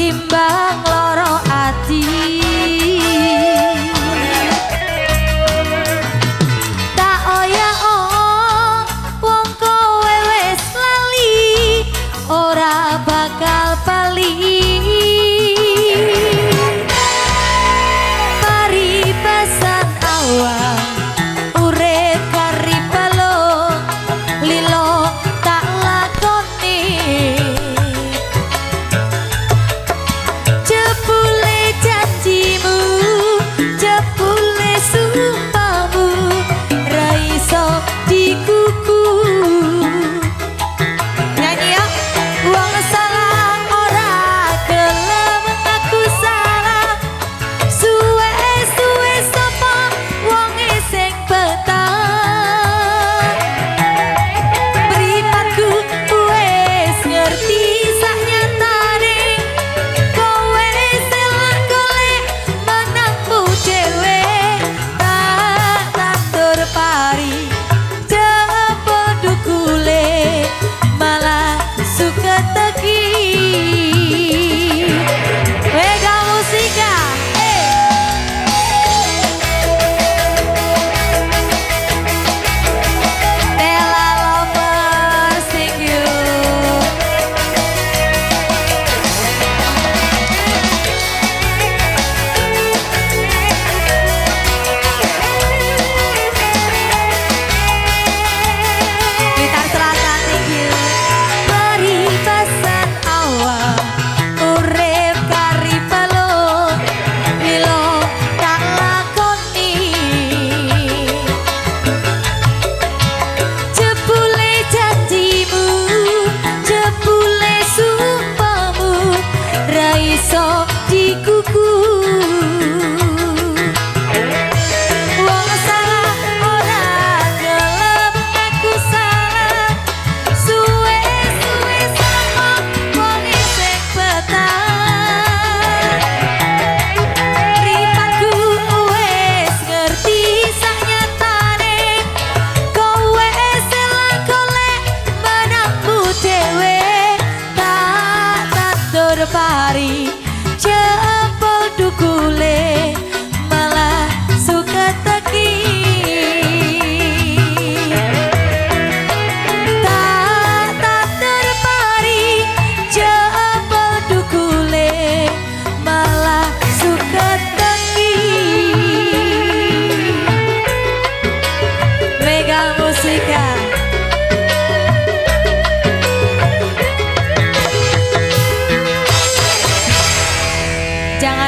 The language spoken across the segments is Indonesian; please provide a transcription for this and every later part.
timbang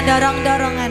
dorong-dorong